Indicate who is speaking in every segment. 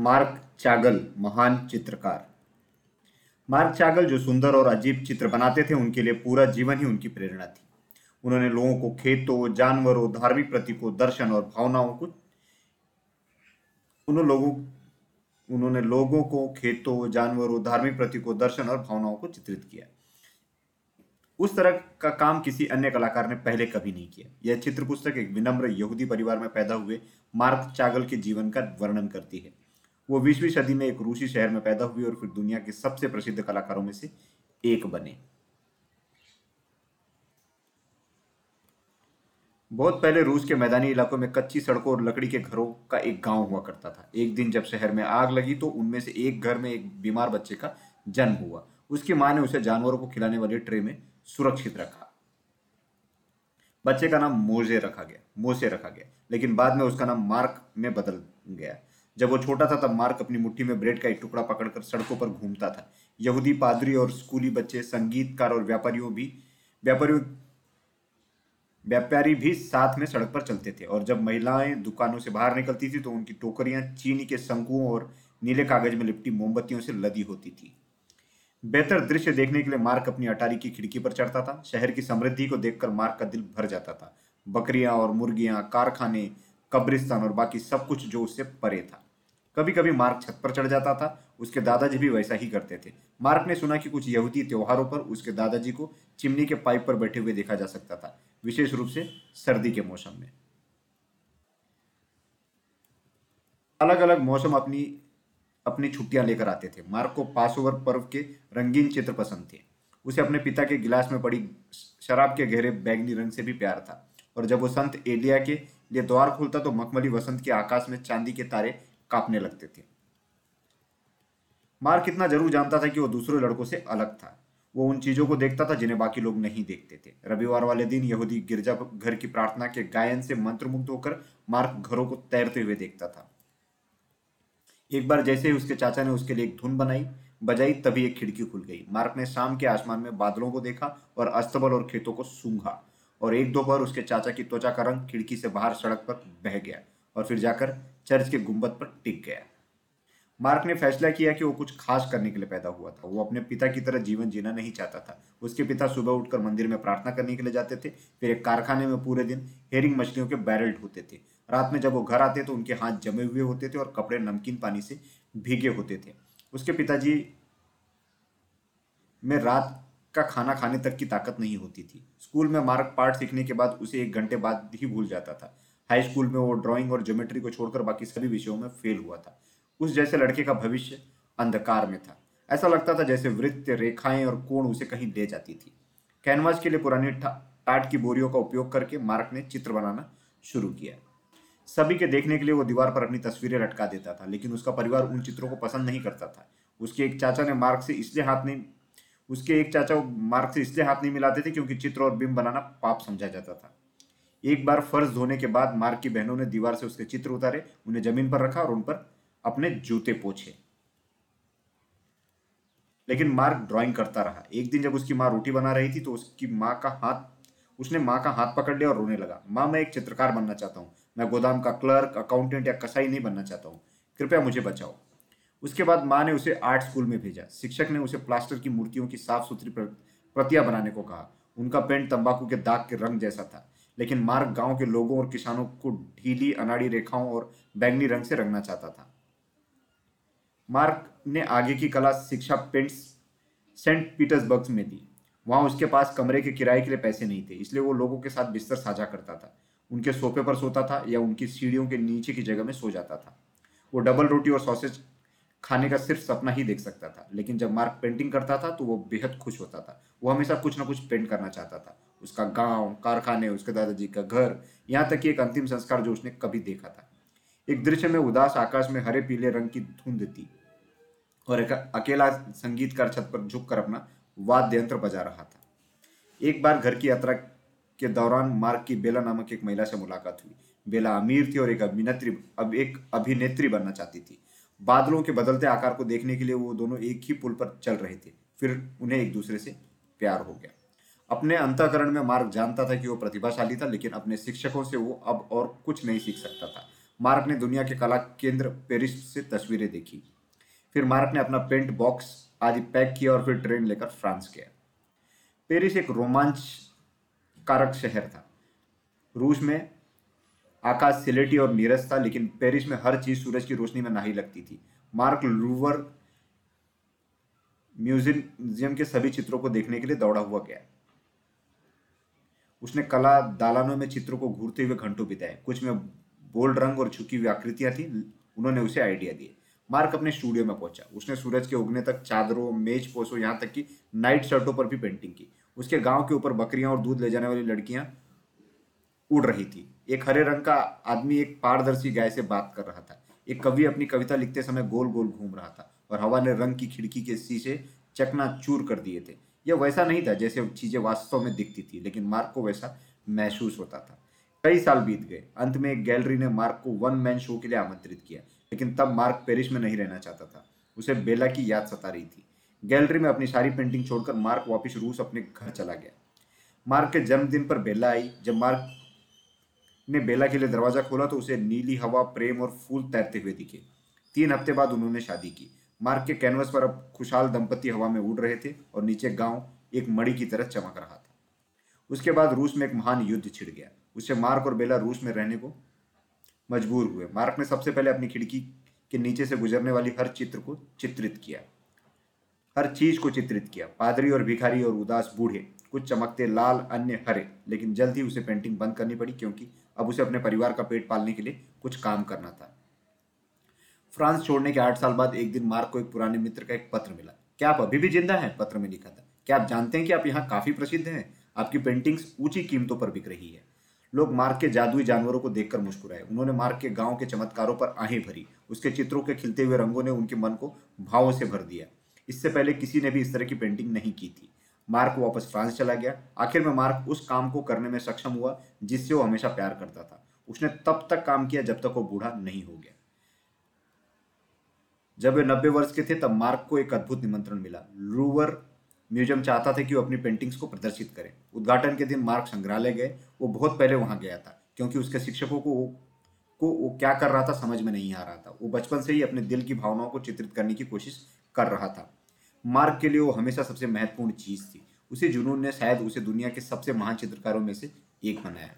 Speaker 1: Mark चागल, महान चित्रकार। Mark चागल जो सुंदर और अजीब चित्र बनाते थे, उनके लिए पूरा जीवन ही उनकी प्रेरणा थी। उन्होंने लोगों को खेतों, जानवरों, धार्मिक प्रतीकों दर्शन और भावनाओं को उन्होंने लोगों उन्होंने लोगों को खेतों, जानवरों, धार्मिक प्रतीकों दर्शन और भावनाओं को चित्रित किया। उस तरह का काम किसी अन्य कलाकार ने पहले कभी नहीं किया। यह चित्र पुस्तक एक विनम्र यहूदी परिवार में पैदा हुए मार्क चागल के जीवन का वर्णन करती है। वो बीसवीं सदी में एक रूसी शहर में पैदा हुई और फिर दुनिया के सबसे प्रसिद्ध कलाकारों में से एक बने। बहुत पहले रूस के मैदानी इलाकों में कच्ची सड़कों और लकड़ी के घरों का एक गाँव हुआ करता था। एक दिन जब शहर में आग लगी तो उनमें से एक घर में एक बीमार बच्चे का जन्म हुआ। उसकी माँ ने उसे जानवरों को खिलाने वाली ट्रे में सुरक्षित रखा। बच्चे का नाम मोजे रखा गया मोसे रखा गया, लेकिन बाद में उसका नाम मार्क में बदल गया। जब वो छोटा था तब मार्क अपनी मुट्ठी में ब्रेड का एक टुकड़ा पकड़कर सड़कों पर घूमता था। यहूदी पादरी और स्कूली बच्चे, संगीतकार और व्यापारियों भी व्यापारियों व्यापारी भी साथ में सड़क पर चलते थे और जब महिलाएँ दुकानों से बाहर निकलती थी तो उनकी टोकरियाँ चीनी के शंकुओं और नीले कागज़ में लिपटी मोमबत्तियों से लदी होती थी। बेहतर दृश्य देखने के लिए मार्क अपनी अटारी की खिड़की पर चढ़ता था। शहर की समृद्धि को देखकर मार्क का दिल भर जाता था। बकरियाँ और मुर्गियाँ, कारखाने, कब्रिस्तान और बाकी सब कुछ जो उससे परे था। कभी कभी मार्क छत पर चढ़ जाता था, उसके दादाजी भी वैसा ही करते थे। मार्क ने सुना कि कुछ यहूदी त्योहारों पर उसके दादाजी को चिमनी के पाइप पर बैठे हुए देखा जा सकता था, विशेष रूप से सर्दी के मौसम में। अलग अलग मौसम अपनी अपनी छुट्टियाँ लेकर आते थे। मार्क को पासओवर पर्व के रंगीन चित्र पसंद थे। उसे अपने पिता के गिलास में पड़ी शराब के गहरे बैगनी रंग से भी प्यार था। और जब वो संत एलिया के लिए द्वार खोलता तो मखमली वसंत के आकाश में चांदी के तारे कांपने लगते थे। मार्क इतना ज़रूर जानता था कि वो दूसरे लड़कों से अलग था। वो उन चीज़ों को देखता था जिन्हें बाकी लोग नहीं देखते थे। रविवार वाले दिन यहूदी गिरजा घर की प्रार्थना के गायन से मंत्रमुग्ध होकर मार्क घरों को तैरते हुए देखता था। एक बार जैसे ही उसके चाचा ने उसके लिए एक धुन बनाई, बजाई तभी एक खिड़की खुल गई। मार्क ने शाम के आसमान में बादलों को देखा और अस्तबल और खेतों को सूंघा और एक दो बार उसके चाचा की त्वचा का रंग खिड़की से बाहर सड़क पर बह गया और फिर जाकर चर्च के गुंबद पर टिक गया। मार्क ने फैसला किया कि वो कुछ खास करने के लिए पैदा हुआ था। वो अपने पिता की तरह जीवन जीना नहीं चाहता था। उसके पिता सुबह उठकर मंदिर में प्रार्थना करने के लिए जाते थे, फिर एक कारखाने में पूरे दिन हेरिंग मछलियों के बैरल ढोते थे। रात में जब वो घर आते तो उनके हाथ जमे हुए होते थे और कपड़े नमकीन पानी से भीगे होते थे। उसके पिताजी में रात का खाना खाने तक की ताकत नहीं होती थी। स्कूल में मार्क पाठ सीखने के बाद उसे एक घंटे बाद ही भूल जाता था। हाई स्कूल में वो ड्राइंग और ज्योमेट्री को छोड़कर बाकी सभी विषयों में फेल हुआ था। उस जैसे लड़के का भविष्य अंधकार में था। ऐसा लगता था जैसे वृत्त, रेखाएँ और कोण उसे कहीं ले जाती थी। कैनवास के लिए पुरानी टाट की बोरियों का उपयोग करके मार्क ने चित्र बनाना शुरू किया। सभी के देखने के लिए वो दीवार पर अपनी तस्वीरें लटका देता था, लेकिन उसका परिवार उन चित्रों को पसंद नहीं करता था। उसके एक चाचा ने मार्क से इसलिए हाथ नहीं, उसके एक चाचा मार्क से इसलिए हाथ नहीं मिलाते थे क्योंकि चित्र और बिंब बनाना पाप समझा जाता था। एक बार फर्श धोने के बाद मार्क की बहनों ने दीवार से उसके चित्र उतारे, उन्हें ज़मीन पर रखा और उन पर अपने जूते पोछे। लेकिन मार्क ड्राइंग करता रहा। एक दिन जब उसकी माँ रोटी बना रही थी तो उसकी माँ का हाथ, उसने माँ का हाथ पकड़ लिया और रोने लगा। माँ, मैं एक चित्रकार बनना चाहता हूँ। मैं गोदाम का क्लर्क, अकाउंटेंट या कसाई नहीं बनना चाहता हूँ। कृपया मुझे बचाओ। उसके बाद माँ ने उसे आर्ट स्कूल में भेजा। शिक्षक ने उसे प्लास्टर की मूर्तियों की साफ़ सुथरी प्रतियाँ बनाने को कहा। उनका पेंट तंबाकू के दाग के रंग जैसा था। लेकिन मार्क गाँव के लोगों और किसानों को ढीली, अनाड़ी रेखाओं और बैंगनी रंग से रंगना चाहता था। मार्क ने आगे की कला शिक्षा पेंट्स सेंट पीटर्सबर्ग में दी। वहाँ उसके पास कमरे के किराए के लिए पैसे नहीं थे, इसलिए वो लोगों के साथ बिस्तर साझा करता था। उनके सोफे पर सोता था या उनकी सीढ़ियों के नीचे की जगह में सो जाता था। वो डबल रोटी और सॉसेज खाने का सिर्फ़ सपना ही देख सकता था, लेकिन जब मार्क पेंटिंग करता था तो वो बेहद खुश होता था। वो हमेशा कुछ ना कुछ पेंट करना चाहता था। उसका गाँव, कारखाने, उसके दादाजी का घर, यहाँ तक कि एक अंतिम संस्कार जो उसने कभी देखा था। एक दृश्य में उदास आकाश में हरे पीले रंग की धुंध थी और एक अकेला संगीतकार छत पर झुक कर अपना वाद्य यंत्र बजा रहा था। एक बार घर की यात्रा के दौरान मार्क की बेला नामक एक महिला से मुलाकात हुई। बेला अमीर थी और एक अभिनेत्री, अब एक अभिनेत्री बनना चाहती थी। बादलों के बदलते आकार को देखने के लिए वो दोनों एक ही पुल पर चल रहे थे। फिर उन्हें एक दूसरे से प्यार हो गया। अपने अंतकरण में मार्क जानता था कि वो प्रतिभाशाली था, लेकिन अपने शिक्षकों से वो अब और कुछ नहीं सीख सकता था। मार्क ने दुनिया के कला केंद्र पेरिस से तस्वीरें देखी। फिर मार्क ने अपना पेंट बॉक्स आदि पैक किया और फिर ट्रेन लेकर फ्रांस गया। पेरिस एक रोमांच कारक शहर था। रूस में आकाश सिलेटी और नीरस था, लेकिन पेरिस में हर चीज़ सूरज की रोशनी में नहीं लगती थी। मार्क लूवर म्यूज़ियम के सभी चित्रों को देखने के लिए दौड़ा हुआ गया। उसने कला दालानों में चित्रों को घूरते हुए घंटों बिताए। कुछ में बोल्ड रंग और झुकी हुई आकृतियाँ थी, उन्होंने उसे आइडिया दिए। मार्क अपने स्टूडियो में पहुँचा। उसने सूरज के उगने तक चादरों, मेज पोसो, यहाँ तक कि नाइट शर्टों पर भी पेंटिंग की। उसके गाँव के ऊपर बकरियाँ और दूध ले जाने वाली लड़कियाँ उड़ रही थी। एक हरे रंग का आदमी एक पारदर्शी गाय से बात कर रहा था। एक कवि अपनी कविता लिखते समय गोल गोल घूम रहा था और हवा ने रंग की खिड़की के शीशे चकना चूर कर दिए थे। यह वैसा नहीं था जैसे चीज़ें वास्तव में दिखती थी, लेकिन मार्क को वैसा महसूस होता था। कई साल बीत गए। अंत में एक गैलरी ने मार्क को वन मैन शो के लिए आमंत्रित किया, लेकिन तब मार्क पेरिस में नहीं रहना चाहता था। उसे बेला की याद सता रही थी। गैलरी में अपनी सारी पेंटिंग छोड़कर मार्क वापस रूस अपने घर चला गया। मार्क के जन्मदिन पर बेला आई। जब मार्क ने बेला के लिए दरवाज़ा खोला तो उसे नीली हवा, प्रेम और फूल तैरते हुए दिखे। तीन हफ़्ते बाद उन्होंने शादी की। मार्क के कैनवस पर अब खुशहाल दंपति हवा में उड़ रहे थे और नीचे गाँव एक मड़ी की तरह चमक रहा था। उसके बाद रूस में एक महान युद्ध छिड़ गया। उससे मार्क और बेला रूस में रहने को मजबूर हुए। मार्क ने सबसे पहले अपनी खिड़की के नीचे से गुजरने वाली हर चित्र को चित्रित किया। हर चीज़ को चित्रित किया। पादरी और भिखारी और उदास बूढ़े, कुछ चमकते लाल, अन्य हरे, लेकिन जल्द ही उसे पेंटिंग बंद करनी पड़ी क्योंकि अब उसे अपने परिवार का पेट पालने के लिए कुछ काम करना था। फ्रांस छोड़ने के आठ साल बाद एक दिन मार्क को एक पुराने मित्र का एक पत्र मिला। क्या आप अभी भी ज़िंदा हैं? पत्र में लिखा था। क्या आप जानते हैं कि आप यहाँ काफ़ी प्रसिद्ध हैं? आपकी पेंटिंग्स ऊँची कीमतों पर बिक रही है। लोग मार्क के जादुई जानवरों को देखकर मुस्कुराए। उन्होंने मार्क के गाँव के चमत्कारों पर आहें भरी। उसके चित्रों के खिलते हुए रंगों ने उनके मन को भावों से भर दिया। इससे पहले किसी ने भी इस तरह की पेंटिंग नहीं की थी। मार्क वापस फ्रांस चला गया। आखिर में मार्क उस काम को करने में सक्षम हुआ, जिससे वो हमेशा प्यार करता था। उसने तब तक काम किया जब तक वो बूढ़ा नहीं हो गया। जब वे नब्बे वर्ष के थे, तब मार्क को एक अद्भुत निमंत्रण मिला। लूवर म्यूज़ियम चाहता था कि वो अपनी पेंटिंग्स को प्रदर्शित करें। उद्घाटन के दिन मार्क संग्रहालय गए। वो बहुत पहले वहाँ गया था, क्योंकि उसके शिक्षकों को को वो क्या कर रहा था समझ में नहीं आ रहा था। वो बचपन से ही अपने दिल की भावनाओं को चित्रित करने की कोशिश कर रहा था। मार्क के लिए वो हमेशा सबसे महत्वपूर्ण चीज़ थी। उसी जुनून ने शायद उसे दुनिया के सबसे महान चित्रकारों में से एक बनाया।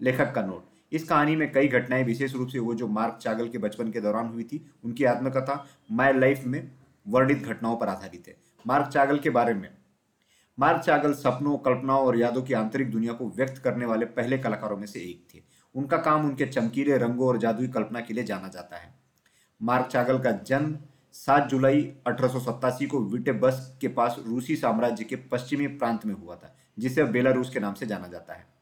Speaker 1: लेखक का नोट। इस कहानी में कई घटनाएँ विशेष रूप से वो जो मार्क चागल के बचपन के दौरान हुई थी, उनकी आत्मकथा माई लाइफ में वर्णित घटनाओं पर आधारित है। मार्क चागल के बारे में। मार्क चागल सपनों, कल्पनाओं और यादों की आंतरिक दुनिया को व्यक्त करने वाले पहले कलाकारों में से एक थे। उनका काम उनके चमकीले रंगों और जादुई कल्पना के लिए जाना जाता है। मार्क चागल का जन्म 7 जुलाई अठारह सौ सत्तासी को विटेबस के पास रूसी साम्राज्य के पश्चिमी प्रांत में हुआ था, जिसे बेलारूस के नाम से जाना जाता है।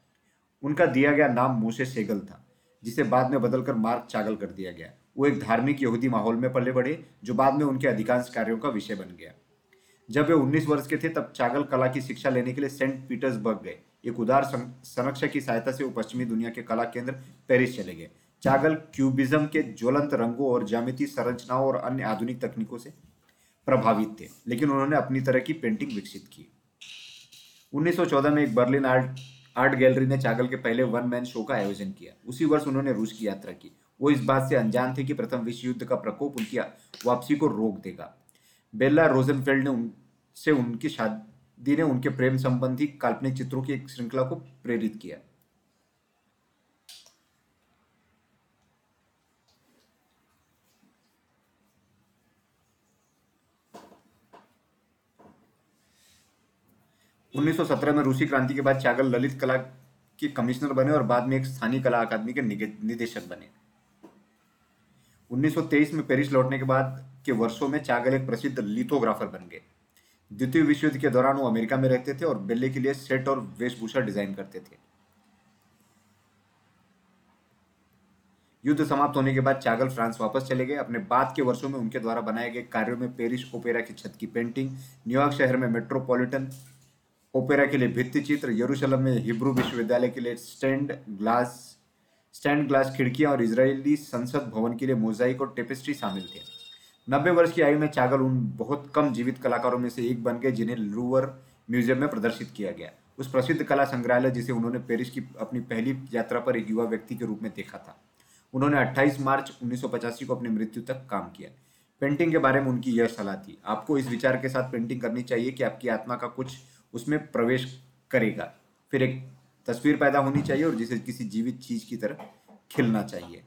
Speaker 1: उनका दिया गया नाम मोसे सेगल था, जिसे बाद में बदलकर मार्क चागल कर दिया गया। वो एक धार्मिक यहूदी माहौल में पले बढ़े, जो बाद में उनके अधिकांश कार्यों का विषय बन गया। जब वे 19 वर्ष के थे, तब चागल कला की शिक्षा लेने के लिए सेंट पीटर्सबर्ग गए। एक उदार संरक्षक की सहायता से वो पश्चिमी दुनिया के कला केंद्र पेरिस चले गए। चागल क्यूबिज्म के ज्वलंत रंगों और जामिति संरचनाओं और अन्य आधुनिक तकनीकों से प्रभावित थे, लेकिन उन्होंने अपनी तरह की पेंटिंग विकसित की। 1914 में एक बर्लिन आर्ट आर्ट गैलरी ने चागल के पहले वन मैन शो का आयोजन किया। उसी वर्ष उन्होंने रूस की यात्रा की। वो इस बात से अनजान थे कि प्रथम विश्व युद्ध का प्रकोप उनकी वापसी को रोक देगा। बेल्ला रोजनफेल्ड ने उनसे उनकी शादी ने उनके प्रेम संबंधी काल्पनिक चित्रों की एक श्रृंखला को प्रेरित किया। उन्नीस में रूसी क्रांति के बाद चागल ललित कला के कमिश्नर बने और बाद में एक स्थानीय कला अकादमी के निदेशक बने। 1923 में पेरिस लौटने के बाद के वर्षों में चागल एक प्रसिद्ध लिथोग्राफर बन गए। द्वितीय विश्व युद्ध के दौरान वो अमेरिका में रहते थे और बेल्ले के लिए सेट और वेशभूषा डिज़ाइन करते थे। युद्ध समाप्त होने के बाद चागल फ्रांस वापस चले गए। अपने बाद के वर्षों में उनके द्वारा बनाए गए कार्यों में पेरिस ओपेरा की छत की पेंटिंग, न्यूयॉर्क शहर में मेट्रोपॉलिटन ओपेरा के लिए भित्ति चित्र, यरूशलेम में हिब्रू विश्वविद्यालय के लिए स्टैंड ग्लास स्टैंड ग्लास खिड़कियाँ और इजरायली संसद भवन के लिए मोजाइक और टेपेस्ट्री शामिल थे। नब्बे वर्ष की आयु में चागल उन बहुत कम जीवित कलाकारों में से एक बन गए जिन्हें लूवर म्यूज़ियम में प्रदर्शित किया गया। उस प्रसिद्ध कला संग्रहालय जिसे उन्होंने पेरिस की अपनी पहली यात्रा पर एक युवा व्यक्ति के रूप में देखा था। उन्होंने 28 मार्च 1985 को अपनी मृत्यु तक काम किया। पेंटिंग के बारे में उनकी यह सलाह थी, आपको इस विचार के साथ पेंटिंग करनी चाहिए कि आपकी आत्मा का कुछ उसमें प्रवेश करेगा। फिर एक तस्वीर पैदा होनी चाहिए और जिसे किसी जीवित चीज़ की तरह खिलना चाहिए।